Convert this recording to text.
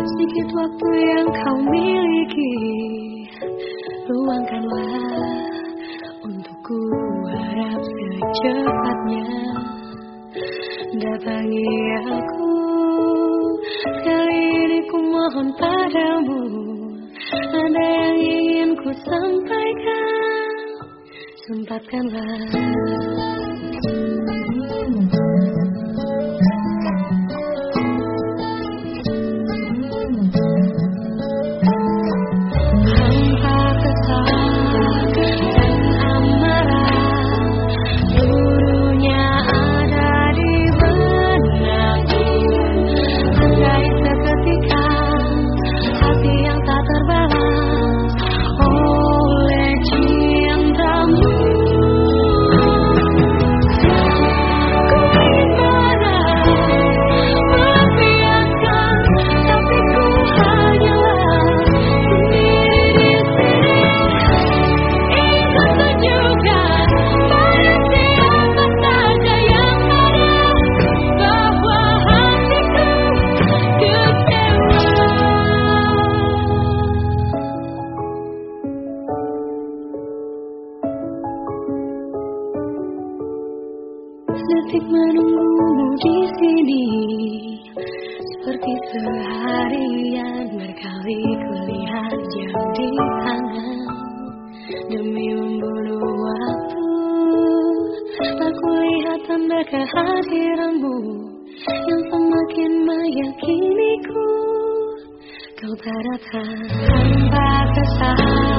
Sedikit waktu yang kau miliki. Luangkanlah Untukku harap secepatnya. Datangi aku. Kali ini ku mohon padamu. Ada yang ingin ku sampaikan? Sempatkanlah Detik menunggumu di sini. Seperti seharian berkali kulihat jam di tangan. Demi membunuh waktu Aku lihat tanda kehadiranmu Yang semakin meyakiniku. Kau tak datang tanpa kesan